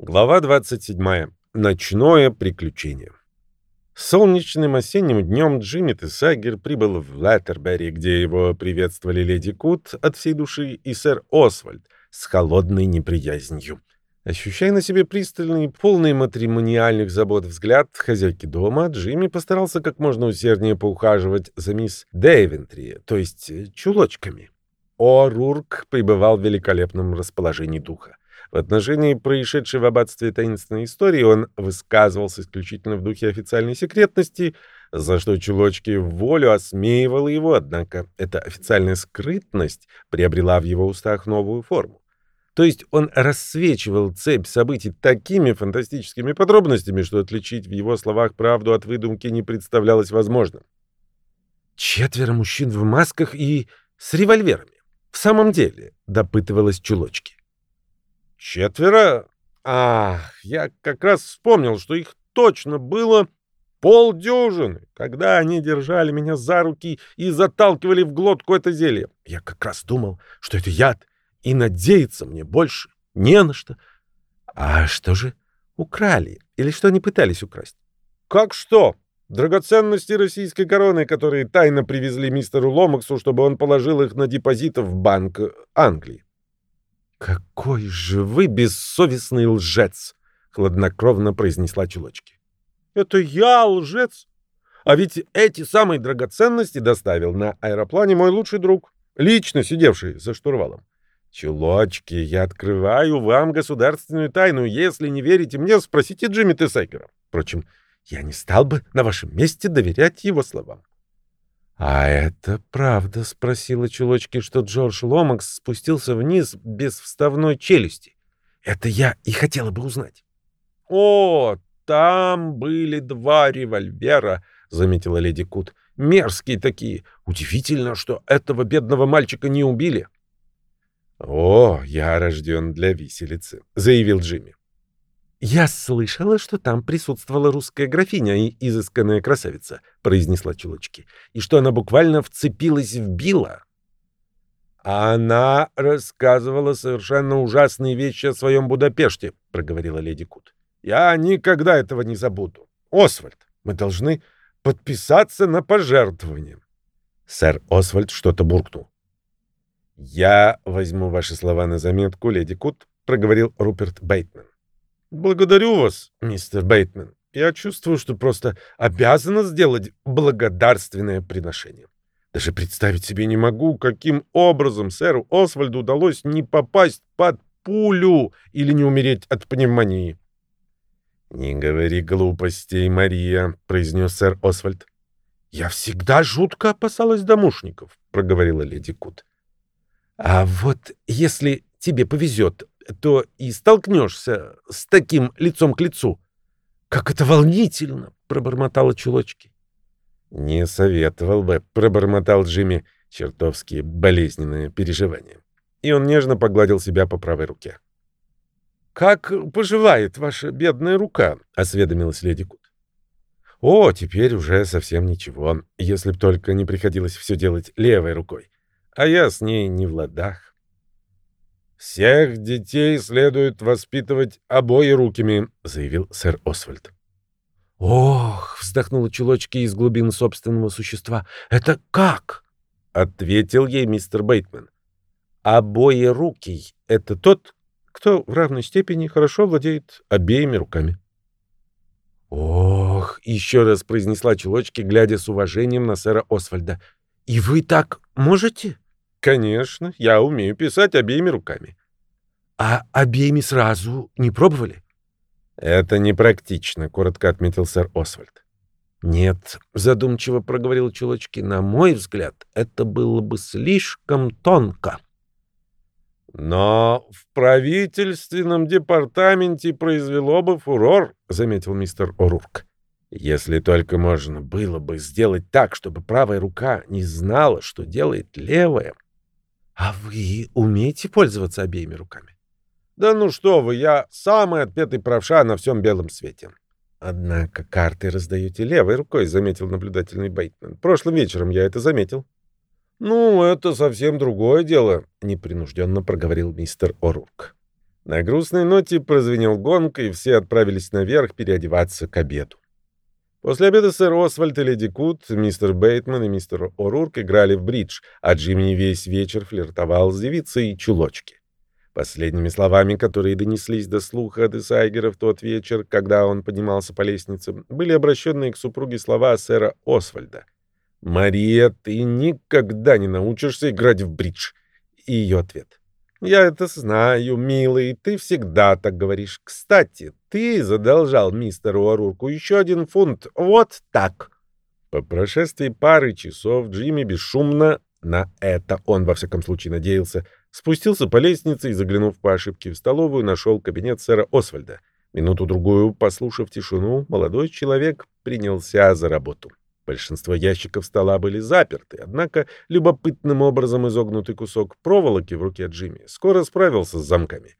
Глава 27. Ночное приключение. Солнечным осенним днем Джимми Тесагер прибыл в Леттербери, где его приветствовали леди Кут от всей души и сэр Освальд с холодной неприязнью. Ощущая на себе пристальный, полный матримониальных забот взгляд хозяйки дома, Джимми постарался как можно усерднее поухаживать за мисс Дэйвентри, то есть чулочками. О'Рурк пребывал в великолепном расположении духа. В отношении происшедшей в аббатстве таинственной истории он высказывался исключительно в духе официальной секретности, за что Чулочки волю осмеивал его, однако эта официальная скрытность приобрела в его устах новую форму. То есть он рассвечивал цепь событий такими фантастическими подробностями, что отличить в его словах правду от выдумки не представлялось возможным. «Четверо мужчин в масках и с револьверами. В самом деле», — допытывалась Чулочки. Четверо? Ах, я как раз вспомнил, что их точно было полдюжины, когда они держали меня за руки и заталкивали в глотку это зелье. Я как раз думал, что это яд, и надеяться мне больше не на что. А что же украли? Или что они пытались украсть? Как что? Драгоценности российской короны, которые тайно привезли мистеру Ломаксу, чтобы он положил их на депозит в Банк Англии. «Какой же вы бессовестный лжец!» — хладнокровно произнесла Чулочки. «Это я лжец? А ведь эти самые драгоценности доставил на аэроплане мой лучший друг, лично сидевший за штурвалом. Чулочки, я открываю вам государственную тайну. Если не верите мне, спросите Джимми Тесайкера. Впрочем, я не стал бы на вашем месте доверять его словам. «А это правда?» — спросила Чулочки, что Джордж Ломакс спустился вниз без вставной челюсти. «Это я и хотела бы узнать». «О, там были два револьвера», — заметила леди Кут. «Мерзкие такие. Удивительно, что этого бедного мальчика не убили». «О, я рожден для виселицы», — заявил Джимми. «Я слышала, что там присутствовала русская графиня и изысканная красавица», — произнесла Чулочки, «и что она буквально вцепилась в Билла». «Она рассказывала совершенно ужасные вещи о своем Будапеште», — проговорила леди Кут. «Я никогда этого не забуду. Освальд, мы должны подписаться на пожертвование». Сэр Освальд что-то буркнул. «Я возьму ваши слова на заметку, леди Кут», — проговорил Руперт Бейтман. «Благодарю вас, мистер Бейтман. Я чувствую, что просто обязана сделать благодарственное приношение. Даже представить себе не могу, каким образом сэру Освальду удалось не попасть под пулю или не умереть от пневмонии». «Не говори глупостей, Мария», — произнес сэр Освальд. «Я всегда жутко опасалась домушников», — проговорила леди Кут. «А вот если тебе повезет, то и столкнешься с таким лицом к лицу. — Как это волнительно! — пробормотала чулочки. — Не советовал бы, — пробормотал Джимми, чертовски болезненное переживание. И он нежно погладил себя по правой руке. — Как поживает ваша бедная рука? — осведомилась леди Кут. — О, теперь уже совсем ничего, если б только не приходилось все делать левой рукой. А я с ней не в ладах. «Всех детей следует воспитывать обоирукими», — заявил сэр Освальд. «Ох!» — вздохнула чулочки из глубин собственного существа. «Это как?» — ответил ей мистер Бейтман. «Обоирукий — это тот, кто в равной степени хорошо владеет обеими руками». «Ох!» — еще раз произнесла чулочки, глядя с уважением на сэра Освальда. «И вы так можете?» Конечно, я умею писать обеими руками. А обеими сразу не пробовали? Это непрактично, коротко отметил сэр Освальд. Нет, задумчиво проговорил Чулочки, на мой взгляд, это было бы слишком тонко. Но в правительственном департаменте произвело бы фурор, заметил мистер О'Рурк. Если только можно было бы сделать так, чтобы правая рука не знала, что делает левая. А вы умеете пользоваться обеими руками? Да ну что вы, я самый отпетый правша на всем белом свете. Однако карты раздаете левой рукой, заметил наблюдательный Бейтман. Прошлым вечером я это заметил. Ну, это совсем другое дело, непринужденно проговорил мистер О'Рурк. На грустной ноте прозвенел гонг, и все отправились наверх переодеваться к обеду. После обеда сэр Освальд и леди Кут, мистер Бейтман и мистер О'Рурк играли в бридж, а Джимми весь вечер флиртовал с девицей чулочки. Последними словами, которые донеслись до слуха Десайгера в тот вечер, когда он поднимался по лестнице, были обращенные к супруге слова сэра Освальда. «Мария, ты никогда не научишься играть в бридж!» И ее ответ. «Я это знаю, милый, ты всегда так говоришь. Кстати, ты задолжал мистеру Арурку еще один фунт. Вот так». По прошествии пары часов Джимми бесшумно, на это он во всяком случае надеялся, спустился по лестнице и, заглянув по ошибке в столовую, нашел кабинет сэра Освальда. Минуту-другую, послушав тишину, молодой человек принялся за работу. Большинство ящиков стола были заперты, однако любопытным образом изогнутый кусок проволоки в руке Джимми скоро справился с замками.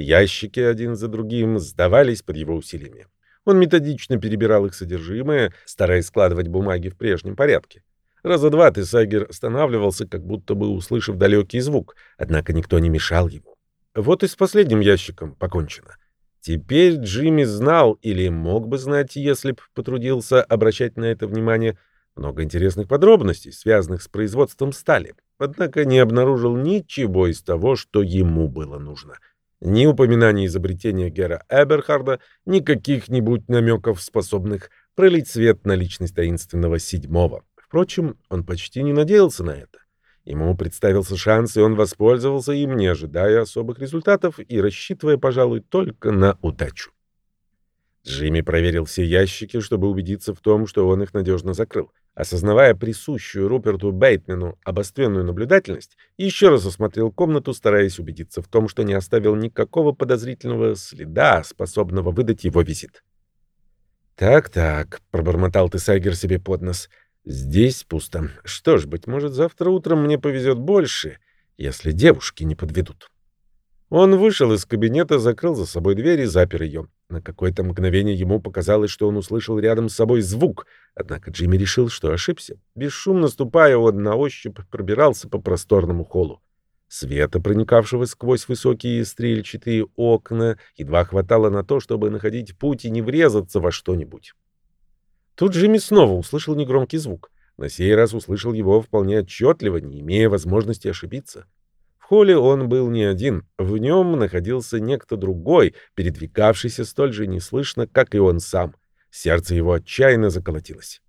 Ящики один за другим сдавались под его усилиями. Он методично перебирал их содержимое, стараясь складывать бумаги в прежнем порядке. Раза два Тесагер останавливался, как будто бы услышав далекий звук, однако никто не мешал ему. Вот и с последним ящиком покончено. Теперь Джимми знал или мог бы знать, если б потрудился обращать на это внимание, много интересных подробностей, связанных с производством стали, однако не обнаружил ничего из того, что ему было нужно. Ни упоминания изобретения Гера Эберхарда, ни каких-нибудь намеков, способных пролить свет на личность таинственного седьмого. Впрочем, он почти не надеялся на это. Ему представился шанс, и он воспользовался им, не ожидая особых результатов и рассчитывая, пожалуй, только на удачу. Джимми проверил все ящики, чтобы убедиться в том, что он их надежно закрыл. Осознавая присущую Руперту Бейтмену обостренную наблюдательность, еще раз осмотрел комнату, стараясь убедиться в том, что не оставил никакого подозрительного следа, способного выдать его визит. «Так-так», — пробормотал Тесайгер себе под нос, — Здесь пусто. Что ж, быть может, завтра утром мне повезет больше, если девушки не подведут. Он вышел из кабинета, закрыл за собой дверь и запер ее. На какое-то мгновение ему показалось, что он услышал рядом с собой звук, однако Джимми решил, что ошибся. Бесшумно ступая, он на ощупь пробирался по просторному холлу. Света, проникавшего сквозь высокие стрельчатые окна, едва хватало на то, чтобы находить путь и не врезаться во что-нибудь. Тут Джимми снова услышал негромкий звук. На сей раз услышал его вполне отчетливо, не имея возможности ошибиться. Холле он был не один. В нем находился некто другой, передвигавшийся столь же неслышно, как и он сам. Сердце его отчаянно заколотилось.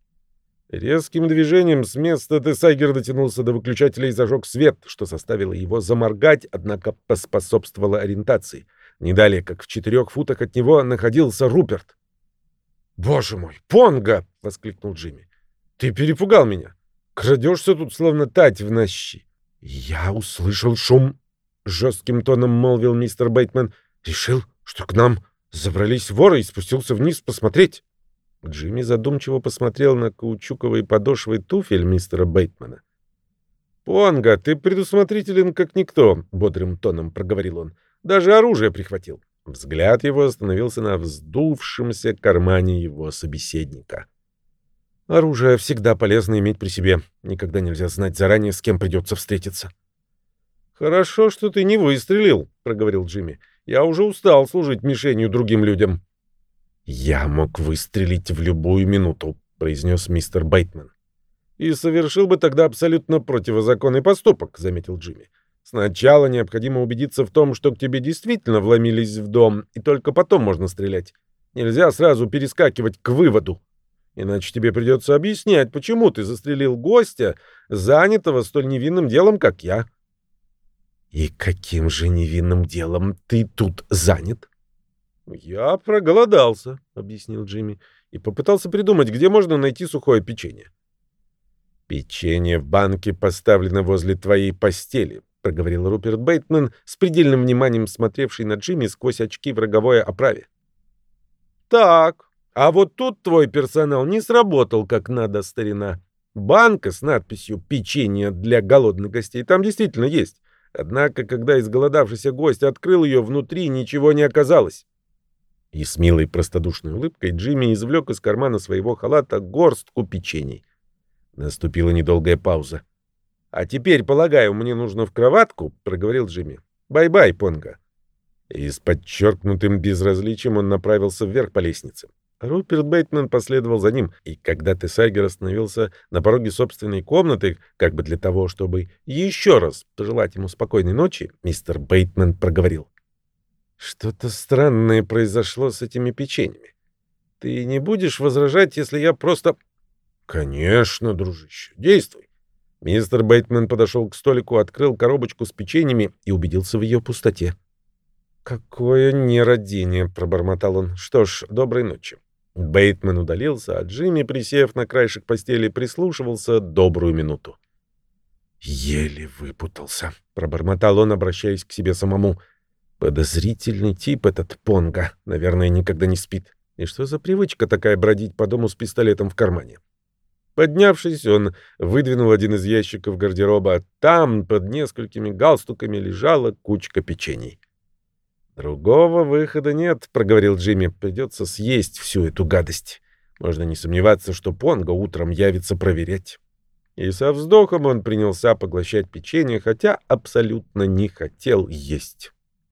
Резким движением с места Десайгер дотянулся до выключателя и зажег свет, что заставило его заморгать, однако поспособствовало ориентации. Не далее, как в четырех футах от него находился Руперт. «Боже мой, Понга!» — воскликнул Джимми. «Ты перепугал меня. Крадешься тут, словно тать в нощи». «Я услышал шум», — жестким тоном молвил мистер Бейтман. «Решил, что к нам забрались воры и спустился вниз посмотреть». Джимми задумчиво посмотрел на каучуковые подошвы туфель мистера Бейтмана. «Понга, ты предусмотрителен как никто», — бодрым тоном проговорил он. «Даже оружие прихватил». Взгляд его остановился на вздувшемся кармане его собеседника. Оружие всегда полезно иметь при себе. Никогда нельзя знать заранее, с кем придется встретиться. «Хорошо, что ты не выстрелил», — проговорил Джимми. «Я уже устал служить мишенью другим людям». «Я мог выстрелить в любую минуту», — произнес мистер Бейтман. «И совершил бы тогда абсолютно противозаконный поступок», — заметил Джимми. Сначала необходимо убедиться в том, что к тебе действительно вломились в дом, и только потом можно стрелять. Нельзя сразу перескакивать к выводу. Иначе тебе придется объяснять, почему ты застрелил гостя, занятого столь невинным делом, как я. И каким же невинным делом ты тут занят? Я проголодался, объяснил Джимми, и попытался придумать, где можно найти сухое печенье. Печенье в банке поставлено возле твоей постели, — проговорил Руперт Бейтман, с предельным вниманием смотревший на Джимми сквозь очки в роговой оправе. «Так, а вот тут твой персонал не сработал как надо, старина. Банка с надписью «Печенье для голодных гостей» там действительно есть. Однако, когда изголодавшийся гость открыл ее, внутри ничего не оказалось». И с милой простодушной улыбкой Джимми извлек из кармана своего халата горстку печений. Наступила недолгая пауза. «А теперь, полагаю, мне нужно в кроватку?» — проговорил Джимми. «Bye-bye, Понго». И с подчеркнутым безразличием он направился вверх по лестнице. Руперт Бейтман последовал за ним, и когда Тесайгер остановился на пороге собственной комнаты, как бы для того, чтобы еще раз пожелать ему спокойной ночи, мистер Бейтман проговорил. «Что-то странное произошло с этими печеньями. Ты не будешь возражать, если я просто...» «Конечно, дружище, действуй». Мистер Бейтман подошел к столику, открыл коробочку с печеньями и убедился в ее пустоте. «Какое нерадение!» — пробормотал он. «Что ж, доброй ночи». Бейтман удалился, а Джимми, присев на краешек постели, прислушивался добрую минуту. «Еле выпутался», — пробормотал он, обращаясь к себе самому. «Подозрительный тип этот Понга. Наверное, никогда не спит. И что за привычка такая бродить по дому с пистолетом в кармане?» Поднявшись, он выдвинул один из ящиков гардероба. Там под несколькими галстуками лежала кучка печений. «Другого выхода нет», — проговорил Джимми. «Придется съесть всю эту гадость. Можно не сомневаться, что Понго утром явится проверять». И со вздохом он принялся поглощать печенье, хотя абсолютно не хотел есть.